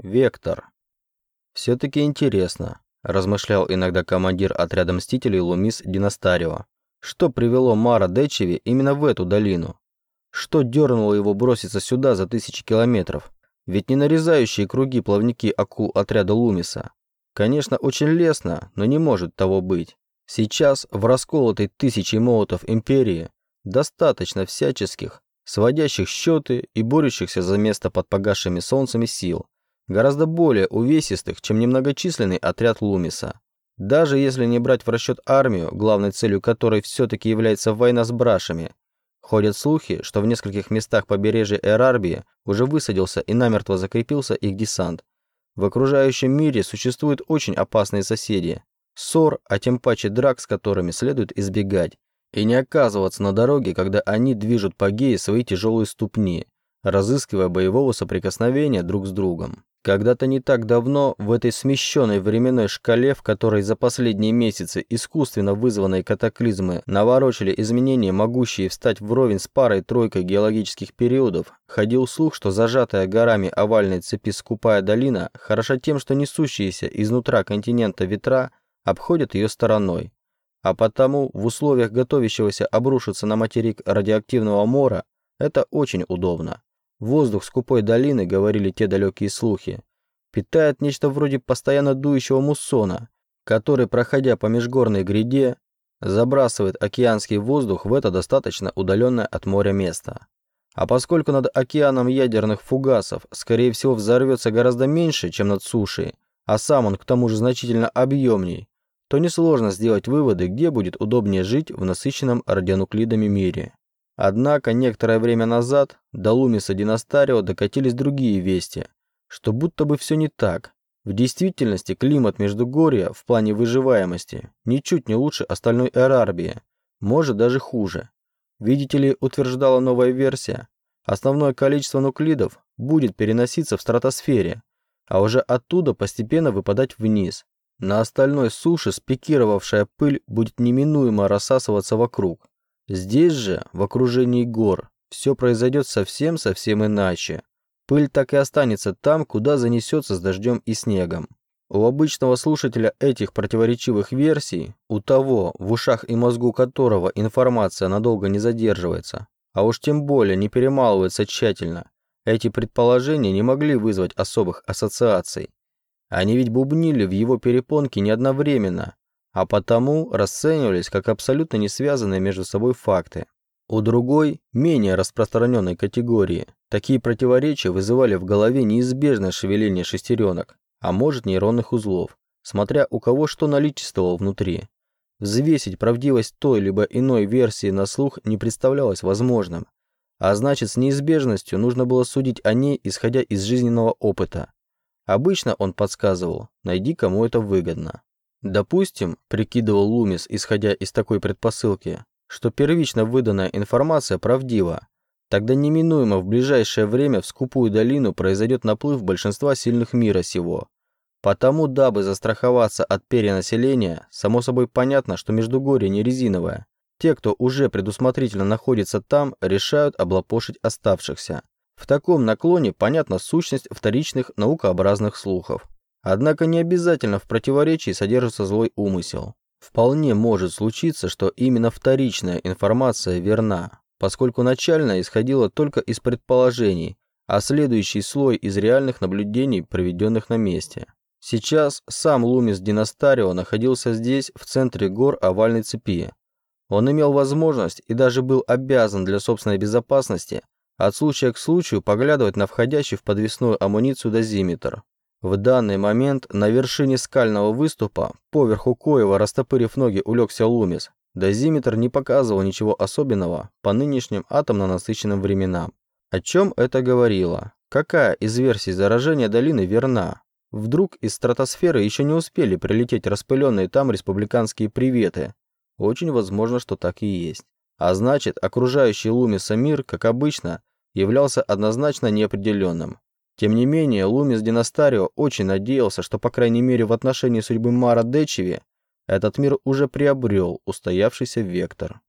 Вектор. Все-таки интересно, размышлял иногда командир отряда Мстителей Лумис Династарио. Что привело Мара Дечеви именно в эту долину? Что дернуло его броситься сюда за тысячи километров? Ведь не нарезающие круги плавники акул отряда Лумиса. Конечно, очень лестно, но не может того быть. Сейчас в расколотой тысячей молотов империи достаточно всяческих, сводящих счеты и борющихся за место под погасшими солнцами сил, гораздо более увесистых, чем немногочисленный отряд Лумиса. Даже если не брать в расчет армию, главной целью которой все-таки является война с брашами, ходят слухи, что в нескольких местах побережья Эрарбии уже высадился и намертво закрепился их десант. В окружающем мире существуют очень опасные соседи, ссор, а тем паче драк, с которыми следует избегать, и не оказываться на дороге, когда они движут по гее свои тяжелые ступни, разыскивая боевого соприкосновения друг с другом. Когда-то не так давно в этой смещенной временной шкале, в которой за последние месяцы искусственно вызванные катаклизмы наворочили изменения, могущие встать вровень с парой-тройкой геологических периодов, ходил слух, что зажатая горами овальной цепи скупая долина хороша тем, что несущиеся изнутра континента ветра обходят ее стороной. А потому в условиях готовящегося обрушиться на материк радиоактивного мора это очень удобно. Воздух скупой долины, говорили те далекие слухи, питает нечто вроде постоянно дующего муссона, который, проходя по межгорной гряде, забрасывает океанский воздух в это достаточно удаленное от моря место. А поскольку над океаном ядерных фугасов, скорее всего, взорвется гораздо меньше, чем над сушей, а сам он к тому же значительно объемней, то несложно сделать выводы, где будет удобнее жить в насыщенном радионуклидами мире. Однако некоторое время назад до Лумиса Династарио докатились другие вести, что будто бы все не так. В действительности климат Междугорья в плане выживаемости ничуть не лучше остальной Эрарбии, может даже хуже. Видите ли, утверждала новая версия, основное количество нуклидов будет переноситься в стратосфере, а уже оттуда постепенно выпадать вниз. На остальной суше спикировавшая пыль будет неминуемо рассасываться вокруг, Здесь же, в окружении гор, все произойдет совсем-совсем иначе. Пыль так и останется там, куда занесется с дождем и снегом. У обычного слушателя этих противоречивых версий, у того, в ушах и мозгу которого информация надолго не задерживается, а уж тем более не перемалывается тщательно, эти предположения не могли вызвать особых ассоциаций. Они ведь бубнили в его перепонке не одновременно, а потому расценивались как абсолютно не связанные между собой факты. У другой, менее распространенной категории, такие противоречия вызывали в голове неизбежное шевеление шестеренок, а может нейронных узлов, смотря у кого что наличествовало внутри. Взвесить правдивость той либо иной версии на слух не представлялось возможным, а значит с неизбежностью нужно было судить о ней, исходя из жизненного опыта. Обычно он подсказывал, найди кому это выгодно. Допустим, прикидывал Лумис, исходя из такой предпосылки, что первично выданная информация правдива, тогда неминуемо в ближайшее время в скупую долину произойдет наплыв большинства сильных мира сего. Потому, дабы застраховаться от перенаселения, само собой понятно, что Междугорье не резиновое. Те, кто уже предусмотрительно находится там, решают облапошить оставшихся. В таком наклоне понятна сущность вторичных наукообразных слухов. Однако не обязательно в противоречии содержится злой умысел. Вполне может случиться, что именно вторичная информация верна, поскольку начальная исходила только из предположений, а следующий слой из реальных наблюдений, проведенных на месте. Сейчас сам Лумис Династарио находился здесь, в центре гор овальной цепи. Он имел возможность и даже был обязан для собственной безопасности от случая к случаю поглядывать на входящий в подвесную амуницию дозиметр. В данный момент на вершине скального выступа, поверху коева, растопырив ноги, улегся Лумис. Дозиметр не показывал ничего особенного по нынешним атомно насыщенным временам. О чем это говорило? Какая из версий заражения долины верна? Вдруг из стратосферы еще не успели прилететь распыленные там республиканские приветы? Очень возможно, что так и есть. А значит, окружающий Лумиса мир, как обычно, являлся однозначно неопределенным. Тем не менее, Лумис Династарио очень надеялся, что, по крайней мере, в отношении судьбы Мара Дечеви этот мир уже приобрел устоявшийся вектор.